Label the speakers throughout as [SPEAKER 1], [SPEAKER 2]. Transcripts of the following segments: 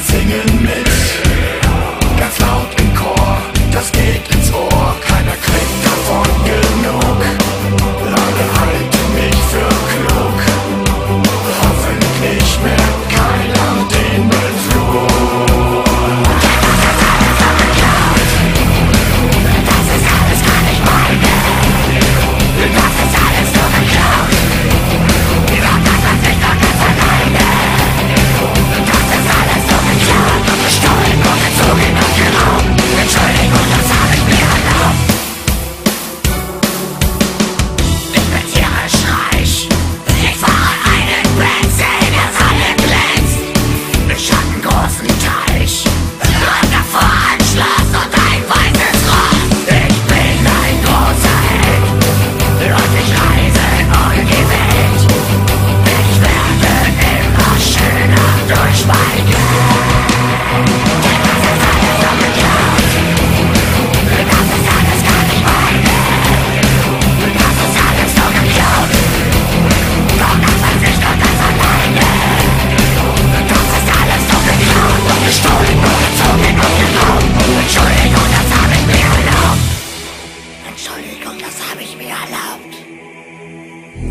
[SPEAKER 1] singen mit.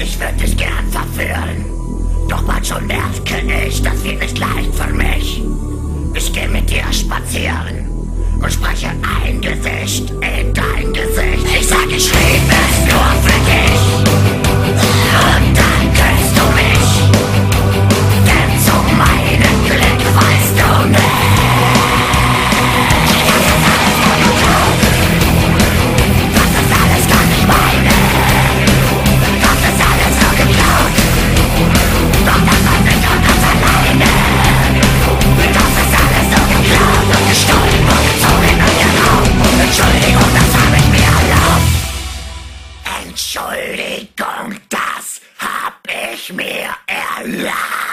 [SPEAKER 1] Dich gern verführen. Doch schon merke ich, das wird nicht leicht für mich. Ich geh mit dir spazieren und spreche ein Gesicht in dein Gesicht. Ich sag, ich lieb es nur für Entschuldigung, das hab ich mir erlaubt.